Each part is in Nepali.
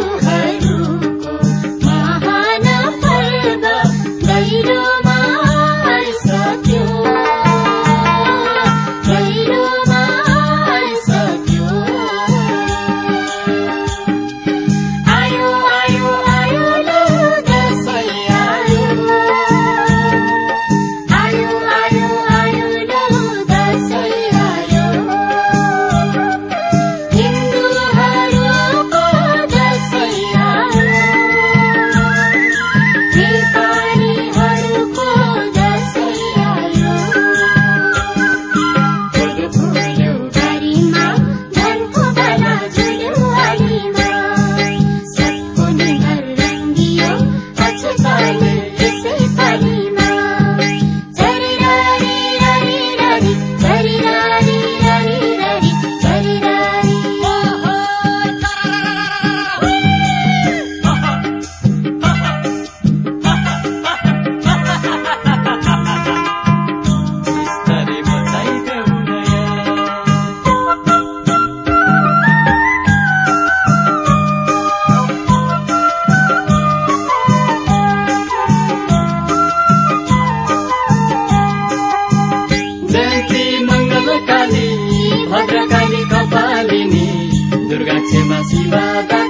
hey. देखियौ जबरा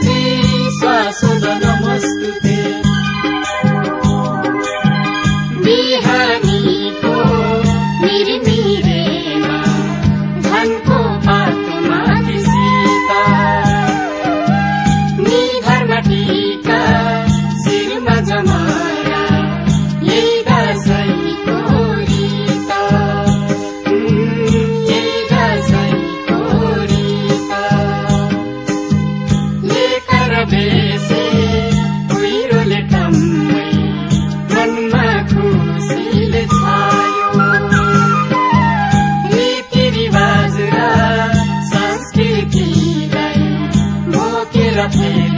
र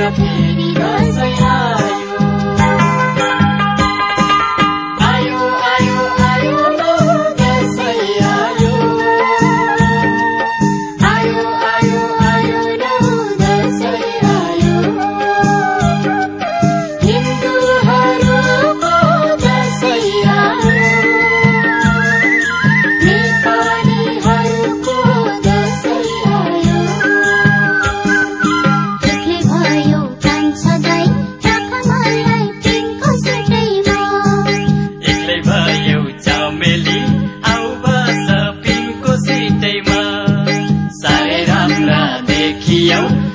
रातो Lampião